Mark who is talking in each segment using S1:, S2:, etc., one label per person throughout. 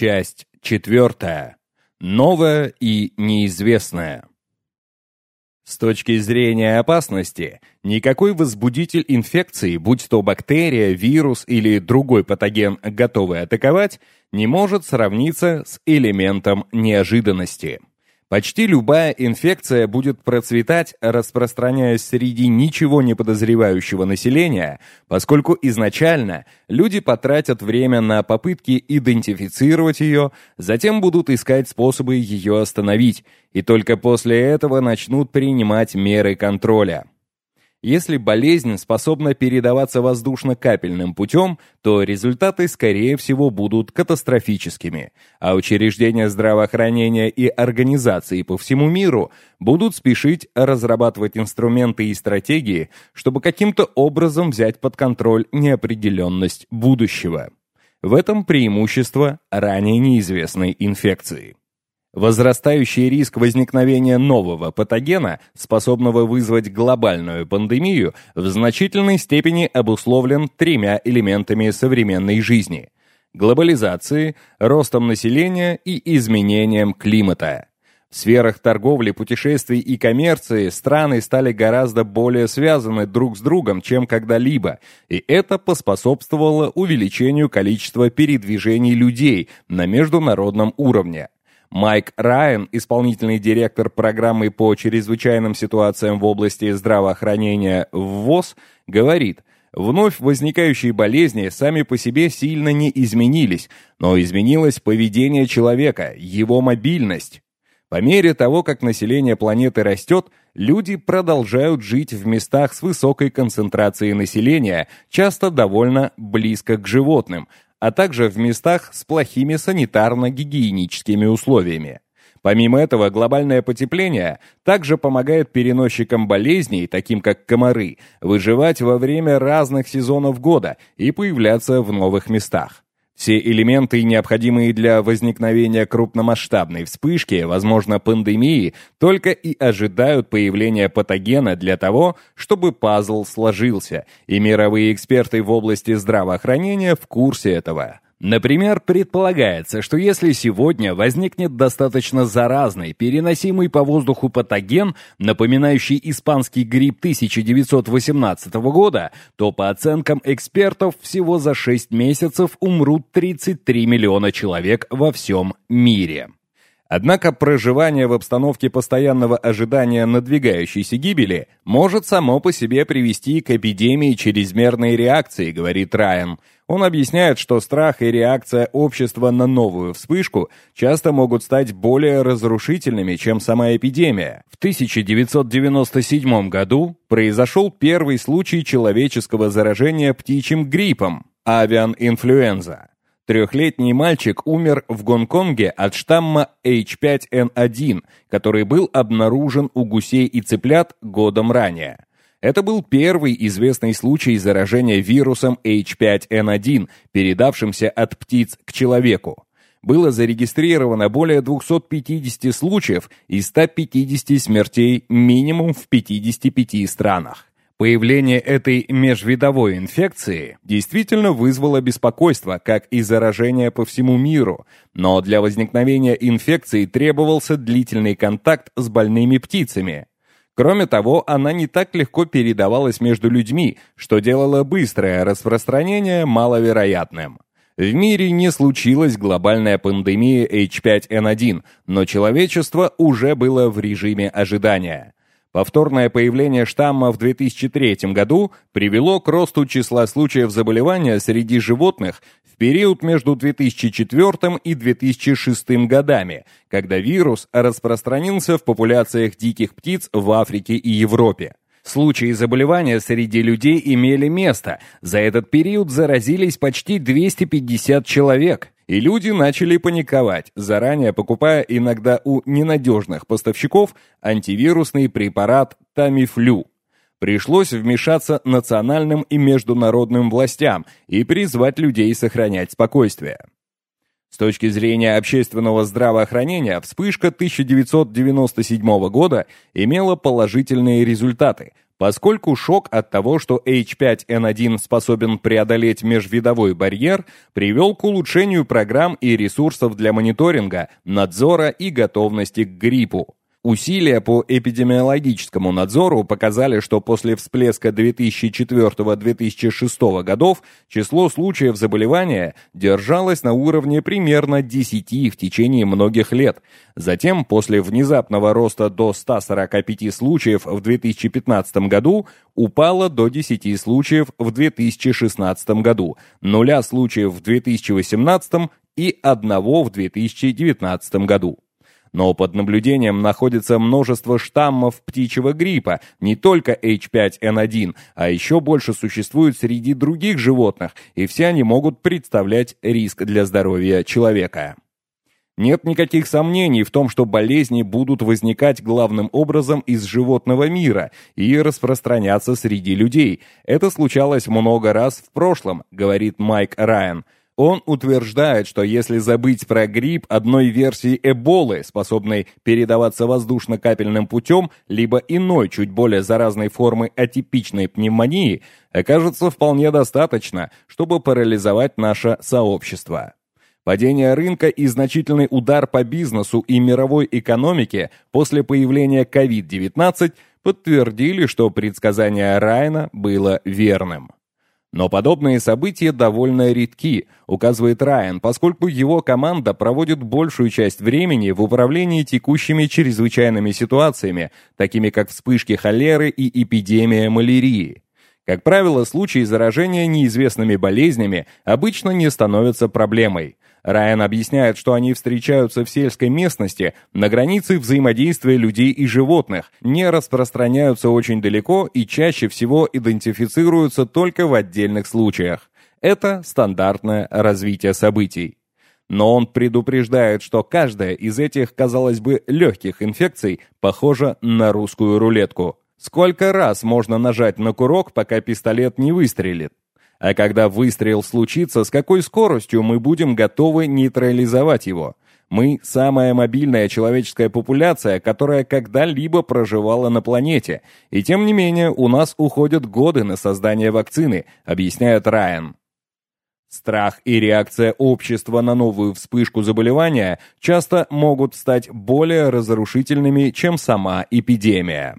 S1: Часть четвертая. Новое и неизвестное. С точки зрения опасности, никакой возбудитель инфекции, будь то бактерия, вирус или другой патоген, готовый атаковать, не может сравниться с элементом неожиданности. Почти любая инфекция будет процветать, распространяясь среди ничего не подозревающего населения, поскольку изначально люди потратят время на попытки идентифицировать ее, затем будут искать способы ее остановить, и только после этого начнут принимать меры контроля. Если болезнь способна передаваться воздушно-капельным путем, то результаты, скорее всего, будут катастрофическими, а учреждения здравоохранения и организации по всему миру будут спешить разрабатывать инструменты и стратегии, чтобы каким-то образом взять под контроль неопределенность будущего. В этом преимущество ранее неизвестной инфекции. Возрастающий риск возникновения нового патогена, способного вызвать глобальную пандемию, в значительной степени обусловлен тремя элементами современной жизни – глобализацией, ростом населения и изменением климата. В сферах торговли, путешествий и коммерции страны стали гораздо более связаны друг с другом, чем когда-либо, и это поспособствовало увеличению количества передвижений людей на международном уровне. Майк Райан, исполнительный директор программы по чрезвычайным ситуациям в области здравоохранения в ВОЗ, говорит, вновь возникающие болезни сами по себе сильно не изменились, но изменилось поведение человека, его мобильность. По мере того, как население планеты растет, люди продолжают жить в местах с высокой концентрацией населения, часто довольно близко к животным, а также в местах с плохими санитарно-гигиеническими условиями. Помимо этого, глобальное потепление также помогает переносчикам болезней, таким как комары, выживать во время разных сезонов года и появляться в новых местах. Все элементы, необходимые для возникновения крупномасштабной вспышки, возможно, пандемии, только и ожидают появления патогена для того, чтобы пазл сложился, и мировые эксперты в области здравоохранения в курсе этого. Например, предполагается, что если сегодня возникнет достаточно заразный, переносимый по воздуху патоген, напоминающий испанский грипп 1918 года, то по оценкам экспертов всего за 6 месяцев умрут 33 миллиона человек во всем мире. Однако проживание в обстановке постоянного ожидания надвигающейся гибели может само по себе привести к эпидемии чрезмерной реакции, говорит Райан. Он объясняет, что страх и реакция общества на новую вспышку часто могут стать более разрушительными, чем сама эпидемия. В 1997 году произошел первый случай человеческого заражения птичьим гриппом – авиан-инфлюенза. Трехлетний мальчик умер в Гонконге от штамма H5N1, который был обнаружен у гусей и цыплят годом ранее. Это был первый известный случай заражения вирусом H5N1, передавшимся от птиц к человеку. Было зарегистрировано более 250 случаев и 150 смертей минимум в 55 странах. Появление этой межвидовой инфекции действительно вызвало беспокойство, как и заражение по всему миру, но для возникновения инфекции требовался длительный контакт с больными птицами. Кроме того, она не так легко передавалась между людьми, что делало быстрое распространение маловероятным. В мире не случилась глобальная пандемия H5N1, но человечество уже было в режиме ожидания. Повторное появление штамма в 2003 году привело к росту числа случаев заболевания среди животных в период между 2004 и 2006 годами, когда вирус распространился в популяциях диких птиц в Африке и Европе. Случаи заболевания среди людей имели место. За этот период заразились почти 250 человек. И люди начали паниковать, заранее покупая иногда у ненадежных поставщиков антивирусный препарат Тамифлю. Пришлось вмешаться национальным и международным властям и призвать людей сохранять спокойствие. С точки зрения общественного здравоохранения, вспышка 1997 года имела положительные результаты, поскольку шок от того, что H5N1 способен преодолеть межвидовой барьер, привел к улучшению программ и ресурсов для мониторинга, надзора и готовности к гриппу. Усилия по эпидемиологическому надзору показали, что после всплеска 2004-2006 годов число случаев заболевания держалось на уровне примерно 10 в течение многих лет. Затем, после внезапного роста до 145 случаев в 2015 году, упало до 10 случаев в 2016 году, нуля случаев в 2018 и одного в 2019 году. Но под наблюдением находится множество штаммов птичьего гриппа, не только H5N1, а еще больше существует среди других животных, и все они могут представлять риск для здоровья человека. Нет никаких сомнений в том, что болезни будут возникать главным образом из животного мира и распространяться среди людей. Это случалось много раз в прошлом, говорит Майк Райан. Он утверждает, что если забыть про грипп одной версии Эболы, способной передаваться воздушно-капельным путем, либо иной, чуть более заразной формы атипичной пневмонии, окажется вполне достаточно, чтобы парализовать наше сообщество. Падение рынка и значительный удар по бизнесу и мировой экономике после появления COVID-19 подтвердили, что предсказание Райана было верным. Но подобные события довольно редки, указывает Райан, поскольку его команда проводит большую часть времени в управлении текущими чрезвычайными ситуациями, такими как вспышки холеры и эпидемия малярии. Как правило, случаи заражения неизвестными болезнями обычно не становятся проблемой. Райан объясняет, что они встречаются в сельской местности, на границе взаимодействия людей и животных, не распространяются очень далеко и чаще всего идентифицируются только в отдельных случаях. Это стандартное развитие событий. Но он предупреждает, что каждая из этих, казалось бы, легких инфекций похожа на русскую рулетку. Сколько раз можно нажать на курок, пока пистолет не выстрелит? А когда выстрел случится, с какой скоростью мы будем готовы нейтрализовать его? Мы – самая мобильная человеческая популяция, которая когда-либо проживала на планете. И тем не менее, у нас уходят годы на создание вакцины, объясняет Райан. Страх и реакция общества на новую вспышку заболевания часто могут стать более разрушительными, чем сама эпидемия.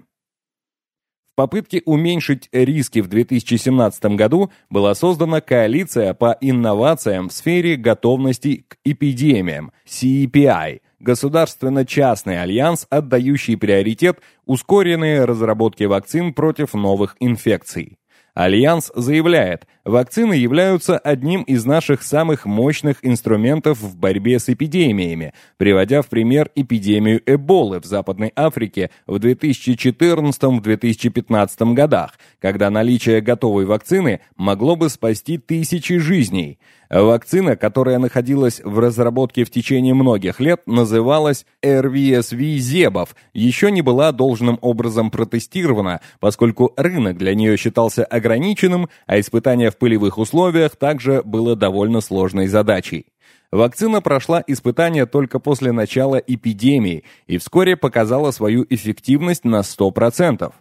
S1: В попытке уменьшить риски в 2017 году была создана коалиция по инновациям в сфере готовности к эпидемиям CEPI, государственно-частный альянс, отдающий приоритет ускоренной разработке вакцин против новых инфекций. Альянс заявляет, вакцины являются одним из наших самых мощных инструментов в борьбе с эпидемиями, приводя в пример эпидемию Эболы в Западной Африке в 2014-2015 годах, когда наличие готовой вакцины могло бы спасти тысячи жизней. Вакцина, которая находилась в разработке в течение многих лет, называлась rVSV-ZEBOV, еще не была должным образом протестирована, поскольку рынок для нее считался ограниченным, а испытание в полевых условиях также было довольно сложной задачей. Вакцина прошла испытания только после начала эпидемии и вскоре показала свою эффективность на 100%.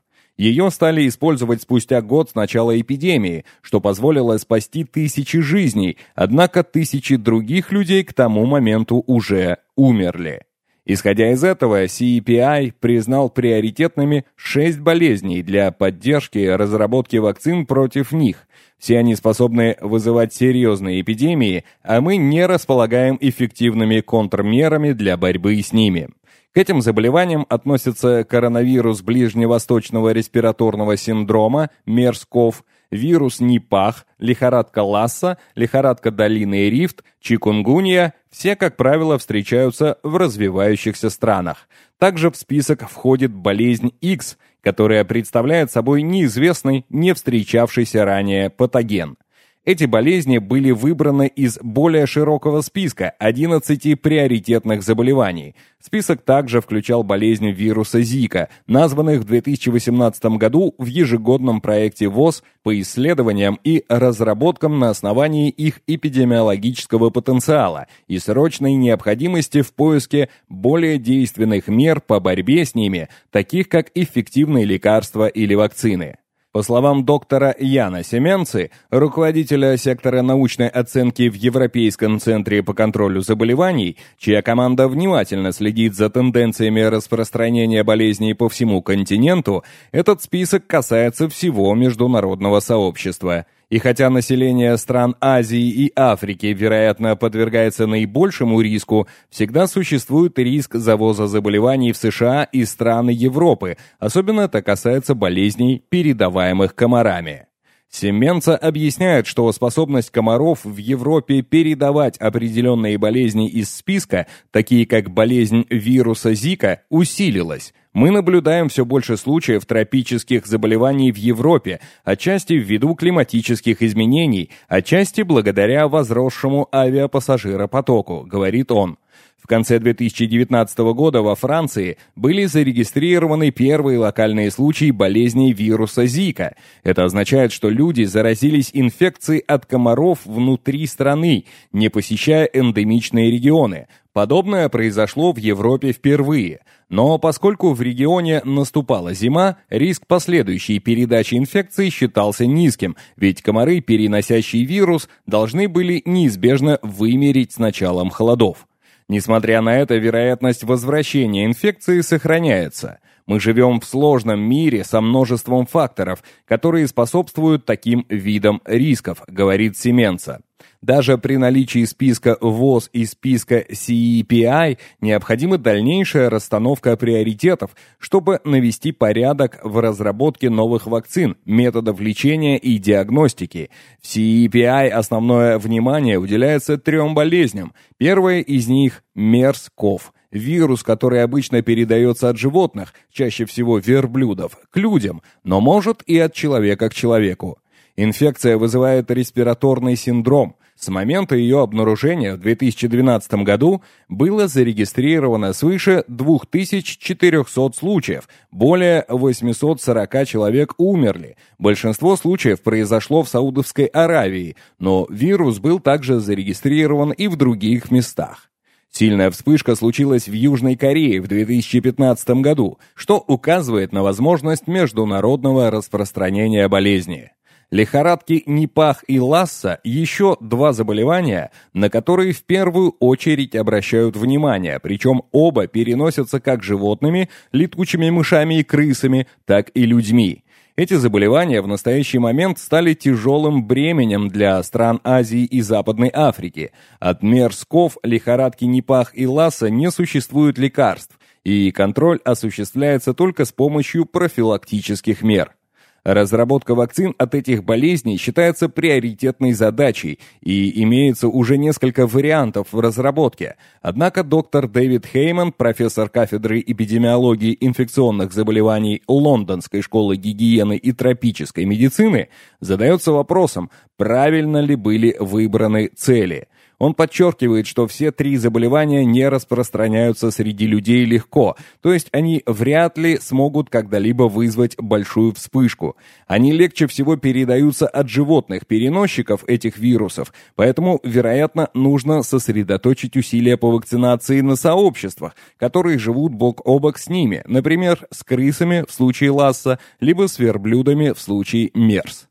S1: Ее стали использовать спустя год с начала эпидемии, что позволило спасти тысячи жизней, однако тысячи других людей к тому моменту уже умерли. Исходя из этого, CEPI признал приоритетными шесть болезней для поддержки разработки вакцин против них. Все они способны вызывать серьезные эпидемии, а мы не располагаем эффективными контрмерами для борьбы с ними. К этим заболеваниям относятся коронавирус ближневосточного респираторного синдрома, МЕРС-КОВ, вирус Нипах, лихорадка Ласса, лихорадка долины Рифт, чикунгунья, все, как правило, встречаются в развивающихся странах. Также в список входит болезнь X, которая представляет собой неизвестный, не встречавшийся ранее патоген. Эти болезни были выбраны из более широкого списка 11 приоритетных заболеваний. Список также включал болезнь вируса Зика, названных в 2018 году в ежегодном проекте ВОЗ по исследованиям и разработкам на основании их эпидемиологического потенциала и срочной необходимости в поиске более действенных мер по борьбе с ними, таких как эффективные лекарства или вакцины. По словам доктора Яна Семенцы, руководителя сектора научной оценки в Европейском центре по контролю заболеваний, чья команда внимательно следит за тенденциями распространения болезней по всему континенту, этот список касается всего международного сообщества – и хотя население стран Азии и Африки, вероятно, подвергается наибольшему риску, всегда существует риск завоза заболеваний в США и страны Европы, особенно это касается болезней, передаваемых комарами. Семенца объясняет, что способность комаров в Европе передавать определенные болезни из списка, такие как болезнь вируса Зика, усилилась, мы наблюдаем все больше случаев тропических заболеваний в Европе, отчасти ввиду климатических изменений, отчасти благодаря возросшему авиапассажиропотоку, говорит он. В конце 2019 года во Франции были зарегистрированы первые локальные случаи болезни вируса Зика. Это означает, что люди заразились инфекцией от комаров внутри страны, не посещая эндемичные регионы. Подобное произошло в Европе впервые. Но поскольку в регионе наступала зима, риск последующей передачи инфекции считался низким, ведь комары, переносящие вирус, должны были неизбежно вымереть с началом холодов. Несмотря на это, вероятность возвращения инфекции сохраняется. Мы живем в сложном мире со множеством факторов, которые способствуют таким видам рисков, говорит Семенца. Даже при наличии списка ВОЗ и списка CEPI необходима дальнейшая расстановка приоритетов, чтобы навести порядок в разработке новых вакцин, методов лечения и диагностики. В CEPI основное внимание уделяется трем болезням. Первая из них – MERS-CoV – вирус, который обычно передается от животных, чаще всего верблюдов, к людям, но может и от человека к человеку. Инфекция вызывает респираторный синдром. С момента ее обнаружения в 2012 году было зарегистрировано свыше 2400 случаев, более 840 человек умерли. Большинство случаев произошло в Саудовской Аравии, но вирус был также зарегистрирован и в других местах. Сильная вспышка случилась в Южной Корее в 2015 году, что указывает на возможность международного распространения болезни. Лихорадки Нипах и Ласса – еще два заболевания, на которые в первую очередь обращают внимание, причем оба переносятся как животными, летучими мышами и крысами, так и людьми. Эти заболевания в настоящий момент стали тяжелым бременем для стран Азии и Западной Африки. От мерзков, лихорадки Нипах и Ласса не существует лекарств, и контроль осуществляется только с помощью профилактических мер. Разработка вакцин от этих болезней считается приоритетной задачей, и имеется уже несколько вариантов в разработке. Однако доктор Дэвид Хейман, профессор кафедры эпидемиологии инфекционных заболеваний Лондонской школы гигиены и тропической медицины, задается вопросом, правильно ли были выбраны цели – он подчеркивает, что все три заболевания не распространяются среди людей легко, то есть они вряд ли смогут когда-либо вызвать большую вспышку. Они легче всего передаются от животных переносчиков этих вирусов, поэтому, вероятно, нужно сосредоточить усилия по вакцинации на сообществах, которые живут бок о бок с ними, например, с крысами в случае Ласса, либо с верблюдами в случае МЕРС.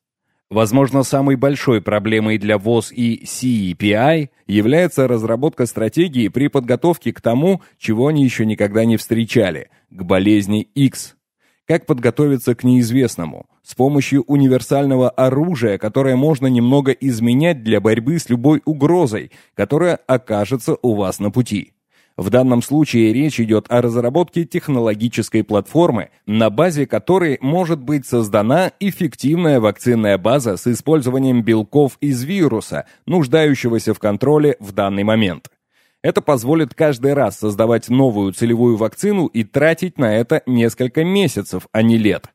S1: Возможно, самой большой проблемой для ВОЗ и CEPI является разработка стратегии при подготовке к тому, чего они еще никогда не встречали, к болезни X. Как подготовиться к неизвестному? С помощью универсального оружия, которое можно немного изменять для борьбы с любой угрозой, которая окажется у вас на пути. В данном случае речь идет о разработке технологической платформы, на базе которой может быть создана эффективная вакцинная база с использованием белков из вируса, нуждающегося в контроле в данный момент. Это позволит каждый раз создавать новую целевую вакцину и тратить на это несколько месяцев, а не лет.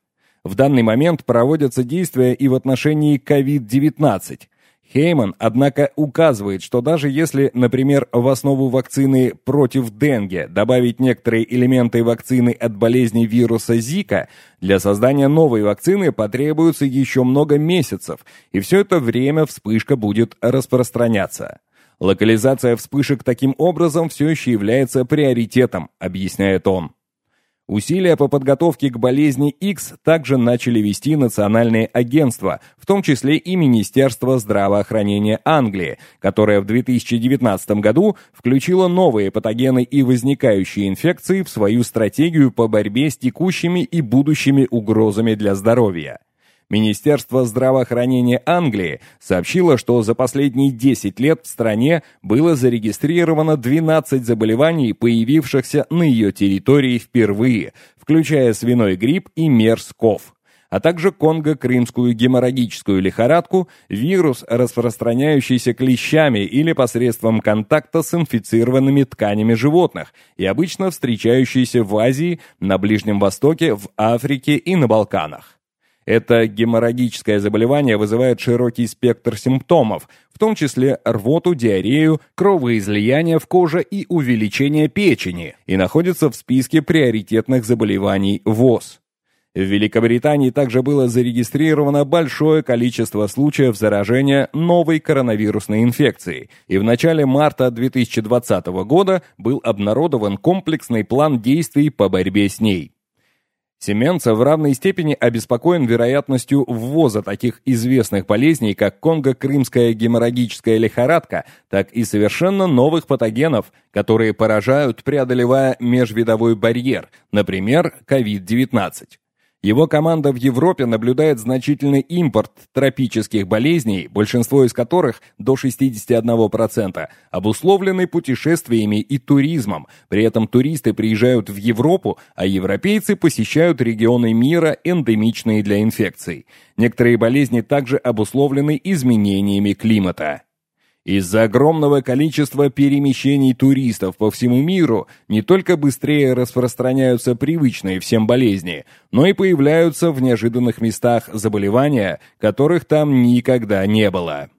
S1: В данный момент проводятся действия и в отношении COVID-19. Хейман, однако, указывает, что даже если, например, в основу вакцины против денге добавить некоторые элементы вакцины от болезни вируса Зика, для создания новой вакцины потребуется еще много месяцев, и все это время вспышка будет распространяться. Локализация вспышек таким образом все еще является приоритетом, объясняет он. Усилия по подготовке к болезни X также начали вести национальные агентства, в том числе и Министерство здравоохранения Англии, которое в 2019 году включило новые патогены и возникающие инфекции в свою стратегию по борьбе с текущими и будущими угрозами для здоровья. Министерство здравоохранения Англии сообщило, что за последние 10 лет в стране было зарегистрировано 12 заболеваний, появившихся на ее территории впервые, включая свиной грипп и мерс-ков а также конго-крымскую геморрагическую лихорадку, вирус, распространяющийся клещами или посредством контакта с инфицированными тканями животных и обычно встречающийся в Азии, на Ближнем Востоке, в Африке и на Балканах. Это геморрагическое заболевание вызывает широкий спектр симптомов, в том числе рвоту, диарею, кровоизлияние в коже и увеличение печени, и находится в списке приоритетных заболеваний ВОЗ. В Великобритании также было зарегистрировано большое количество случаев заражения новой коронавирусной инфекцией, и в начале марта 2020 года был обнародован комплексный план действий по борьбе с ней. Семенцев в равной степени обеспокоен вероятностью ввоза таких известных болезней, как конго-крымская геморрагическая лихорадка, так и совершенно новых патогенов, которые поражают, преодолевая межвидовой барьер, например, COVID-19. Его команда в Европе наблюдает значительный импорт тропических болезней, большинство из которых, до 61%, обусловлены путешествиями и туризмом. При этом туристы приезжают в Европу, а европейцы посещают регионы мира, эндемичные для инфекций. Некоторые болезни также обусловлены изменениями климата. Из-за огромного количества перемещений туристов по всему миру не только быстрее распространяются привычные всем болезни, но и появляются в неожиданных местах заболевания, которых там никогда не было.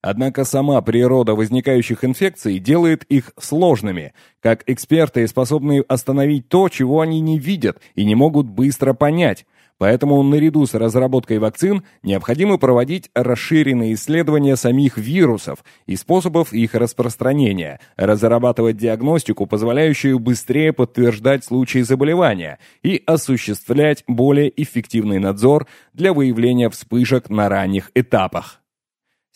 S1: Однако сама природа возникающих инфекций делает их сложными, как эксперты, способные остановить то, чего они не видят и не могут быстро понять, Поэтому наряду с разработкой вакцин необходимо проводить расширенные исследования самих вирусов и способов их распространения, разрабатывать диагностику, позволяющую быстрее подтверждать случаи заболевания и осуществлять более эффективный надзор для выявления вспышек на ранних этапах.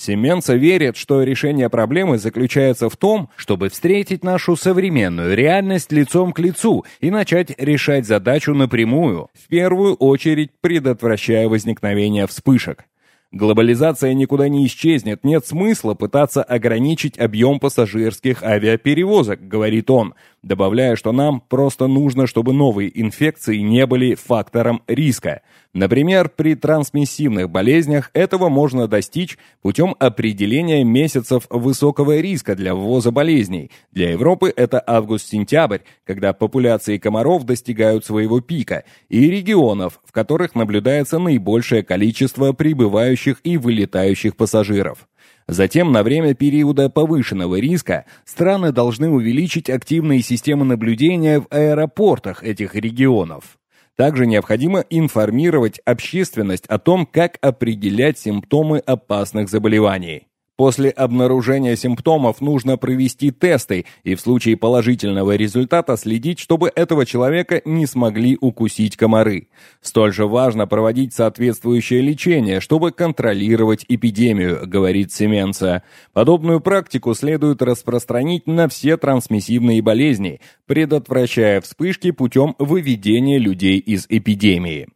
S1: Семенца верит, что решение проблемы заключается в том, чтобы встретить нашу современную реальность лицом к лицу и начать решать задачу напрямую, в первую очередь предотвращая возникновение вспышек. Глобализация никуда не исчезнет, нет смысла пытаться ограничить объем пассажирских авиаперевозок, говорит он, добавляя, что нам просто нужно, чтобы новые инфекции не были фактором риска. Например, при трансмиссивных болезнях этого можно достичь путем определения месяцев высокого риска для ввоза болезней. Для Европы это август-сентябрь, когда популяции комаров достигают своего пика, и регионов, в которых наблюдается наибольшее количество прибывающих и вылетающих пассажиров. Затем, на время периода повышенного риска, страны должны увеличить активные системы наблюдения в аэропортах этих регионов. Также необходимо информировать общественность о том, как определять симптомы опасных заболеваний. После обнаружения симптомов нужно провести тесты и в случае положительного результата следить, чтобы этого человека не смогли укусить комары. Столь же важно проводить соответствующее лечение, чтобы контролировать эпидемию, говорит Семенца. Подобную практику следует распространить на все трансмиссивные болезни, предотвращая вспышки путем выведения людей из эпидемии.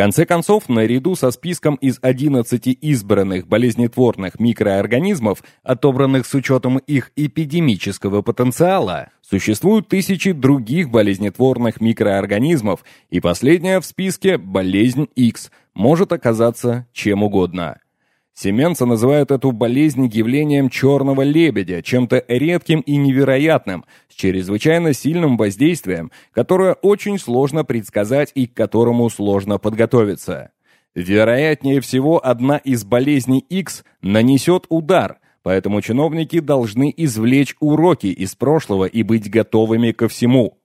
S1: Конце концов, наряду со списком из 11 избранных болезнетворных микроорганизмов, отобранных с учетом их эпидемического потенциала, существуют тысячи других болезнетворных микроорганизмов, и последняя в списке, болезнь X, может оказаться чем угодно – Семенца называют эту болезнь явлением черного лебедя, чем-то редким и невероятным, с чрезвычайно сильным воздействием, которое очень сложно предсказать и к которому сложно подготовиться. Вероятнее всего, одна из болезней X нанесет удар, поэтому чиновники должны извлечь уроки из прошлого и быть готовыми ко всему.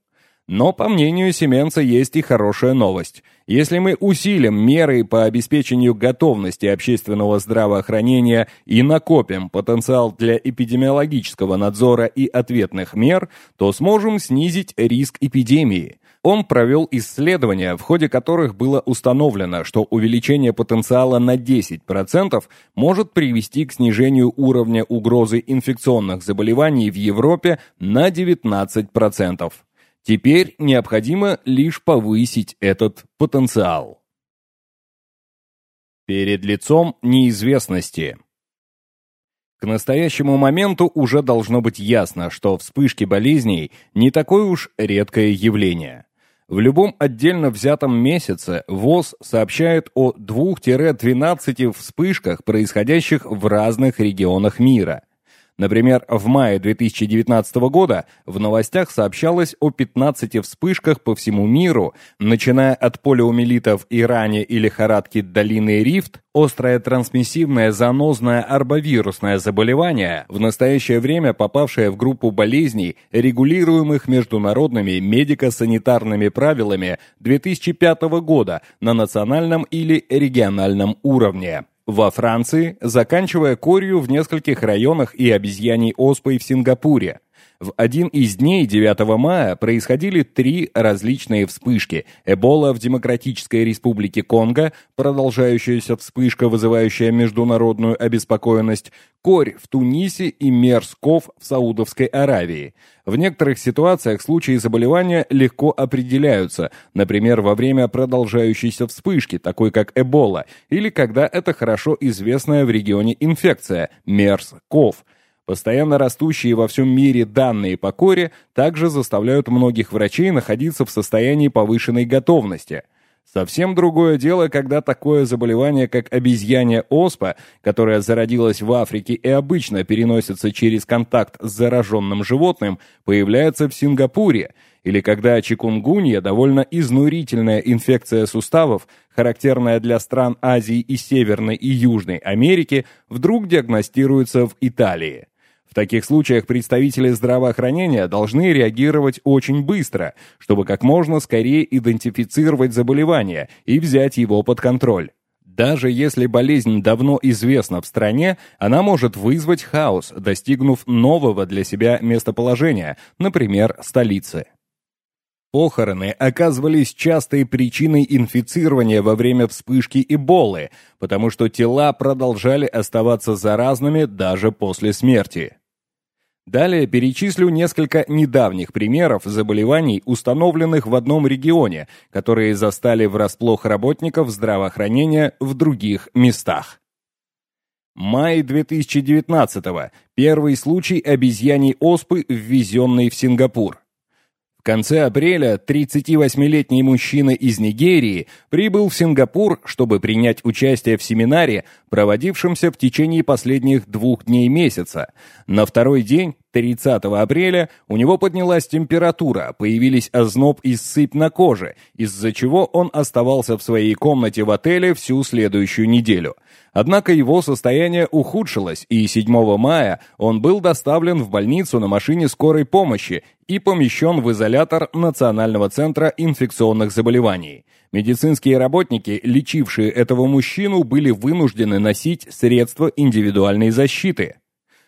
S1: Но, по мнению Семенца, есть и хорошая новость. Если мы усилим меры по обеспечению готовности общественного здравоохранения и накопим потенциал для эпидемиологического надзора и ответных мер, то сможем снизить риск эпидемии. Он провел исследования, в ходе которых было установлено, что увеличение потенциала на 10% может привести к снижению уровня угрозы инфекционных заболеваний в Европе на 19%. Теперь необходимо лишь повысить этот потенциал. Перед лицом неизвестности. К настоящему моменту уже должно быть ясно, что вспышки болезней не такое уж редкое явление. В любом отдельно взятом месяце ВОЗ сообщает о 2-12 вспышках, происходящих в разных регионах мира – Например, в мае 2019 года в новостях сообщалось о 15 вспышках по всему миру, начиная от полиомиелита в Иране и лихорадки долины Рифт, острое трансмиссивное занозное арбовирусное заболевание, в настоящее время попавшее в группу болезней, регулируемых международными медико-санитарными правилами 2005 года на национальном или региональном уровне. Во Франции, заканчивая корью в нескольких районах и обезьяней оспой в Сингапуре. В один из дней 9 мая происходили три различные вспышки. Эбола в Демократической Республике Конго, продолжающаяся вспышка, вызывающая международную обеспокоенность, корь в Тунисе и мерзков в Саудовской Аравии. В некоторых ситуациях случаи заболевания легко определяются, например, во время продолжающейся вспышки, такой как Эбола, или когда это хорошо известная в регионе инфекция – мерс-ков – Постоянно растущие во всем мире данные по коре также заставляют многих врачей находиться в состоянии повышенной готовности. Совсем другое дело, когда такое заболевание, как обезьянья оспа, которая зародилась в Африке и обычно переносится через контакт с зараженным животным, появляется в Сингапуре, или когда чикунгунья, довольно изнурительная инфекция суставов, характерная для стран Азии и Северной и Южной Америки, вдруг диагностируется в Италии. В таких случаях представители здравоохранения должны реагировать очень быстро, чтобы как можно скорее идентифицировать заболевание и взять его под контроль. Даже если болезнь давно известна в стране, она может вызвать хаос, достигнув нового для себя местоположения, например, столицы. Похороны оказывались частой причиной инфицирования во время вспышки Эболы, потому что тела продолжали оставаться заразными даже после смерти. Далее перечислю несколько недавних примеров заболеваний, установленных в одном регионе, которые застали врасплох работников здравоохранения в других местах. Май 2019 -го. Первый случай обезьяний оспы, ввезенный в Сингапур конце апреля 38-летний мужчина из Нигерии прибыл в Сингапур, чтобы принять участие в семинаре, проводившемся в течение последних двух дней месяца. На второй день, 30 апреля, у него поднялась температура, появились озноб и сыпь на коже, из-за чего он оставался в своей комнате в отеле всю следующую неделю. Однако его состояние ухудшилось, и 7 мая он был доставлен в больницу на машине скорой помощи и помещен в изолятор Национального центра инфекционных заболеваний. Медицинские работники, лечившие этого мужчину, были вынуждены носить средства индивидуальной защиты.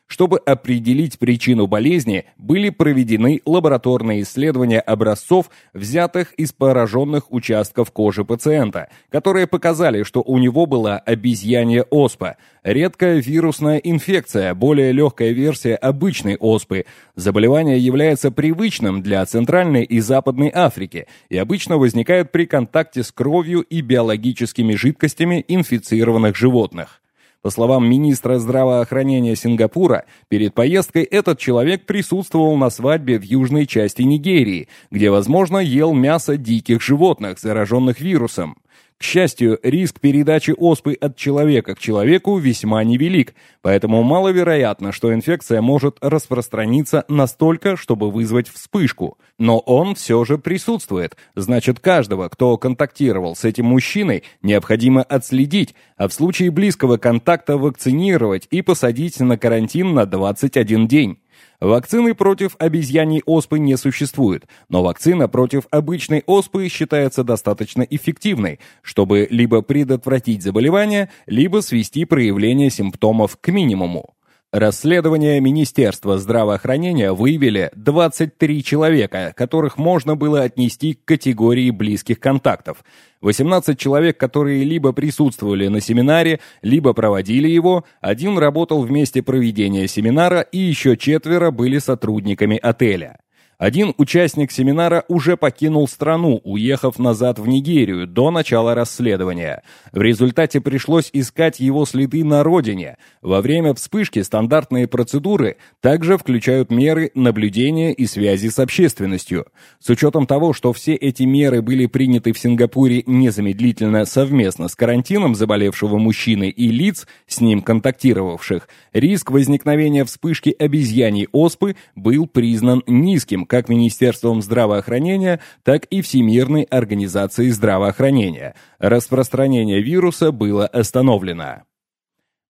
S1: Чтобы определить причину болезни, были проведены лабораторные исследования образцов, взятых из пораженных участков кожи пациента, которые показали, что у него была обезьянья оспа, редкая вирусная инфекция, более легкая версия обычной оспы. Заболевание является привычным для Центральной и Западной Африки и обычно возникает при контакте с кровью и биологическими жидкостями инфицированных животных. По словам министра здравоохранения Сингапура, перед поездкой этот человек присутствовал на свадьбе в южной части Нигерии, где, возможно, ел мясо диких животных, зараженных вирусом. К счастью, риск передачи оспы от человека к человеку весьма невелик, поэтому маловероятно, что инфекция может распространиться настолько, чтобы вызвать вспышку. Но он все же присутствует, значит каждого, кто контактировал с этим мужчиной, необходимо отследить, а в случае близкого контакта вакцинировать и посадить на карантин на 21 день. Вакцины против обезьяньей оспы не существует, но вакцина против обычной оспы считается достаточно эффективной, чтобы либо предотвратить заболевание, либо свести проявление симптомов к минимуму. Расследование Министерства здравоохранения выявили 23 человека, которых можно было отнести к категории близких контактов. 18 человек, которые либо присутствовали на семинаре, либо проводили его, один работал в месте проведения семинара и еще четверо были сотрудниками отеля. Один участник семинара уже покинул страну, уехав назад в Нигерию до начала расследования. В результате пришлось искать его следы на родине. Во время вспышки стандартные процедуры также включают меры наблюдения и связи с общественностью. С учетом того, что все эти меры были приняты в Сингапуре незамедлительно совместно с карантином заболевшего мужчины и лиц, с ним контактировавших, риск возникновения вспышки обезьяний оспы был признан низким, как Министерством здравоохранения, так и Всемирной организацией здравоохранения. Распространение вируса было остановлено.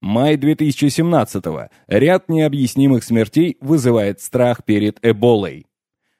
S1: Май 2017 -го. Ряд необъяснимых смертей вызывает страх перед Эболой.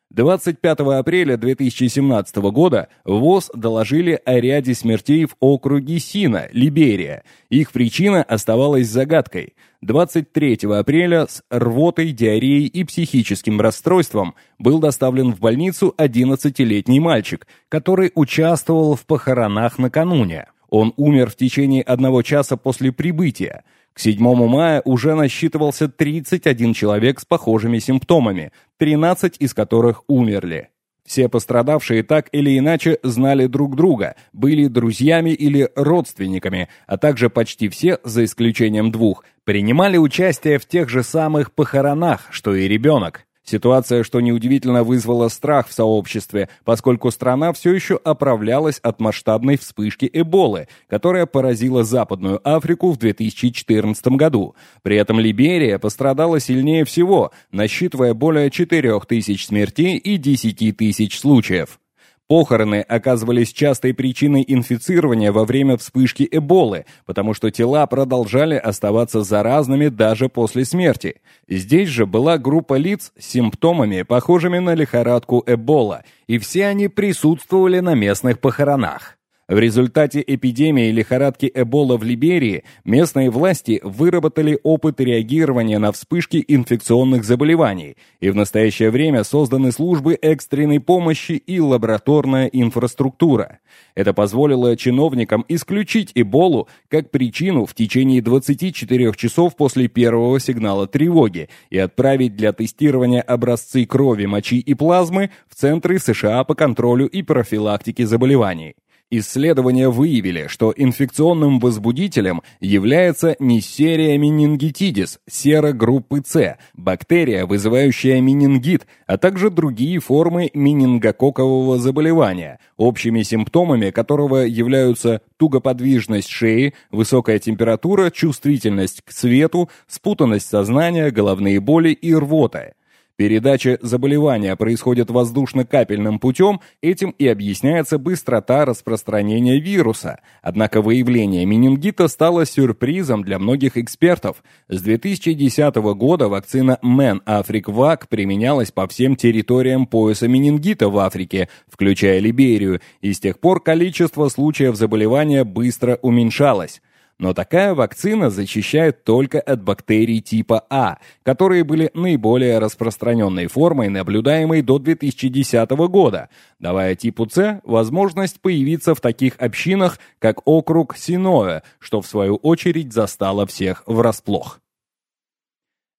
S1: 25 апреля 2017 года ВОЗ доложили о ряде смертей в округе Сина, Либерия. Их причина оставалась загадкой. 23 апреля с рвотой, диареей и психическим расстройством был доставлен в больницу 11-летний мальчик, который участвовал в похоронах накануне. Он умер в течение одного часа после прибытия. К 7 мая уже насчитывался 31 человек с похожими симптомами, 13 из которых умерли. Все пострадавшие так или иначе знали друг друга, были друзьями или родственниками, а также почти все, за исключением двух, принимали участие в тех же самых похоронах, что и ребенок. Ситуация, что неудивительно, вызвала страх в сообществе, поскольку страна все еще оправлялась от масштабной вспышки Эболы, которая поразила Западную Африку в 2014 году. При этом Либерия пострадала сильнее всего, насчитывая более 4000 смертей и 10 тысяч случаев. Похороны оказывались частой причиной инфицирования во время вспышки Эболы, потому что тела продолжали оставаться заразными даже после смерти. Здесь же была группа лиц с симптомами, похожими на лихорадку Эбола, и все они присутствовали на местных похоронах. В результате эпидемии лихорадки Эбола в Либерии местные власти выработали опыт реагирования на вспышки инфекционных заболеваний, и в настоящее время созданы службы экстренной помощи и лабораторная инфраструктура. Это позволило чиновникам исключить Эболу как причину в течение 24 часов после первого сигнала тревоги и отправить для тестирования образцы крови, мочи и плазмы в Центры США по контролю и профилактике заболеваний. Исследования выявили, что инфекционным возбудителем является не серия менингитидис, сера группы С, бактерия, вызывающая менингит, а также другие формы менингококкового заболевания, общими симптомами которого являются тугоподвижность шеи, высокая температура, чувствительность к свету, спутанность сознания, головные боли и рвота. Передача заболевания происходит воздушно-капельным путем, этим и объясняется быстрота распространения вируса. Однако выявление менингита стало сюрпризом для многих экспертов. С 2010 года вакцина Afric применялась по всем территориям пояса менингита в Африке, включая Либерию, и с тех пор количество случаев заболевания быстро уменьшалось. Но такая вакцина защищает только от бактерий типа А, которые были наиболее распространенной формой, наблюдаемой до 2010 года, давая типу С возможность появиться в таких общинах, как округ Синоэ, что в свою очередь застало всех врасплох.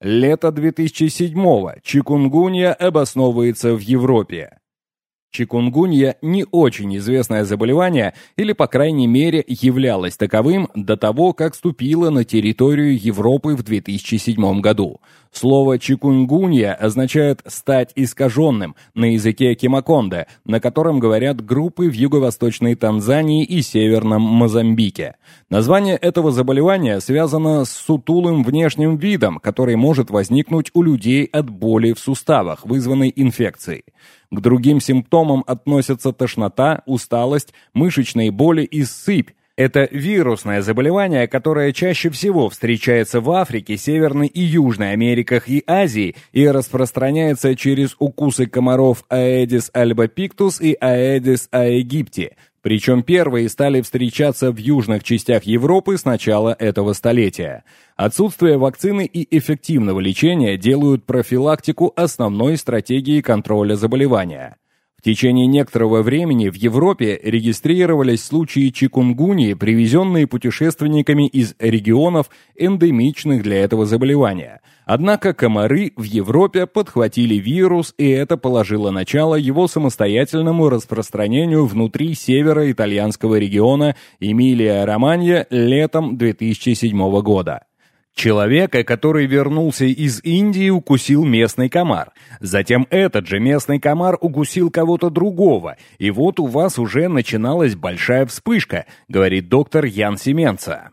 S1: Лето 2007-го. Чикунгунья обосновывается в Европе. Чикунгунья – не очень известное заболевание, или, по крайней мере, являлось таковым до того, как ступило на территорию Европы в 2007 году. Слово «чикунгунья» означает «стать искаженным» на языке кимаконде, на котором говорят группы в юго-восточной Танзании и северном Мозамбике. Название этого заболевания связано с сутулым внешним видом, который может возникнуть у людей от боли в суставах, вызванной инфекцией. К другим симптомам относятся тошнота, усталость, мышечные боли и сыпь, Это вирусное заболевание, которое чаще всего встречается в Африке, Северной и Южной Америках и Азии и распространяется через укусы комаров Aedes albopictus и Aedes aegypti. Причем первые стали встречаться в южных частях Европы с начала этого столетия. Отсутствие вакцины и эффективного лечения делают профилактику основной стратегией контроля заболевания. Течение некоторого времени в Европе регистрировались случаи чикунгуньи, привезенные путешественниками из регионов, эндемичных для этого заболевания. Однако комары в Европе подхватили вирус, и это положило начало его самостоятельному распространению внутри севера итальянского региона Эмилия-Романья летом 2007 года. Человека, который вернулся из Индии, укусил местный комар. Затем этот же местный комар укусил кого-то другого. И вот у вас уже начиналась большая вспышка, говорит доктор Ян Семенца.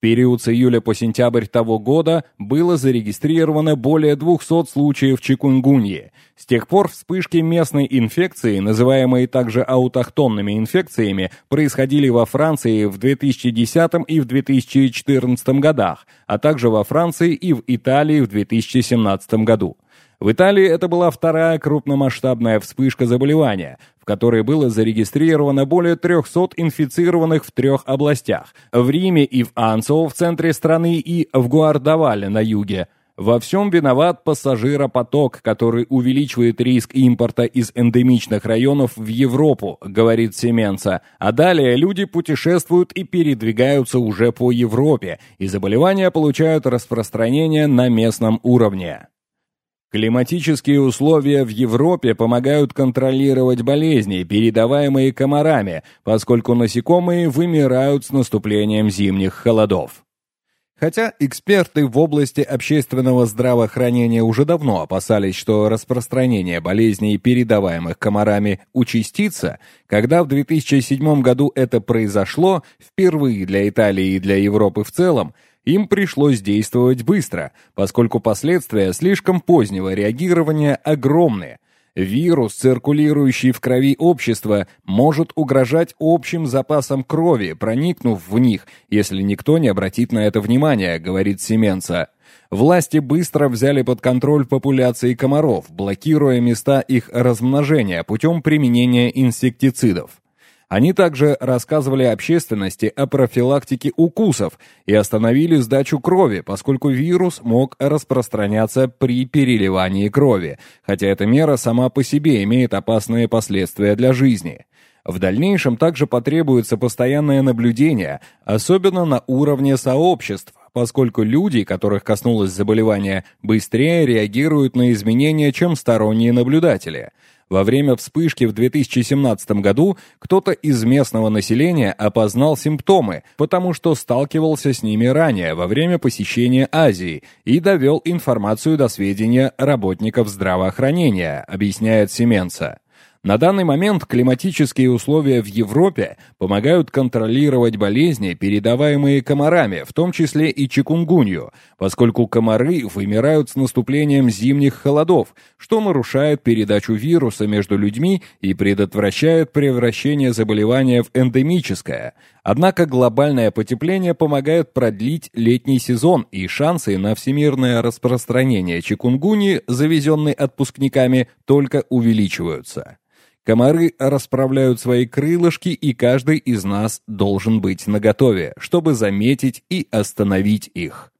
S1: Период с июля по сентябрь того года было зарегистрировано более 200 случаев чикунгуньи. С тех пор вспышки местной инфекции, называемые также аутохтонными инфекциями, происходили во Франции в 2010 и в 2014 годах, а также во Франции и в Италии в 2017 году. В Италии это была вторая крупномасштабная вспышка заболевания, в которой было зарегистрировано более 300 инфицированных в трех областях – в Риме и в Анцо в центре страны и в Гуардавале на юге. Во всем виноват пассажиропоток, который увеличивает риск импорта из эндемичных районов в Европу, говорит Семенца. А далее люди путешествуют и передвигаются уже по Европе, и заболевания получают распространение на местном уровне. Климатические условия в Европе помогают контролировать болезни, передаваемые комарами, поскольку насекомые вымирают с наступлением зимних холодов. Хотя эксперты в области общественного здравоохранения уже давно опасались, что распространение болезней, передаваемых комарами, участится, когда в 2007 году это произошло, впервые для Италии и для Европы в целом, им пришлось действовать быстро, поскольку последствия слишком позднего реагирования огромные. Вирус, циркулирующий в крови общества, может угрожать общим запасам крови, проникнув в них, если никто не обратит на это внимания, говорит Семенца. Власти быстро взяли под контроль популяции комаров, блокируя места их размножения путем применения инсектицидов. Они также рассказывали общественности о профилактике укусов и остановили сдачу крови, поскольку вирус мог распространяться при переливании крови, хотя эта мера сама по себе имеет опасные последствия для жизни. В дальнейшем также потребуется постоянное наблюдение, особенно на уровне сообществ, поскольку люди, которых коснулось заболевание, быстрее реагируют на изменения, чем сторонние наблюдатели – во время вспышки в 2017 году кто-то из местного населения опознал симптомы, потому что сталкивался с ними ранее, во время посещения Азии, и довел информацию до сведения работников здравоохранения, объясняет Семенца. На данный момент климатические условия в Европе помогают контролировать болезни, передаваемые комарами, в том числе и чикунгунью, поскольку комары вымирают с наступлением зимних холодов, что нарушает передачу вируса между людьми и предотвращает превращение заболевания в эндемическое. Однако глобальное потепление помогает продлить летний сезон, и шансы на всемирное распространение чикунгуньи, завезенной отпускниками, только увеличиваются. Комары расправляют свои крылышки, и каждый из нас должен быть наготове, чтобы заметить и остановить их.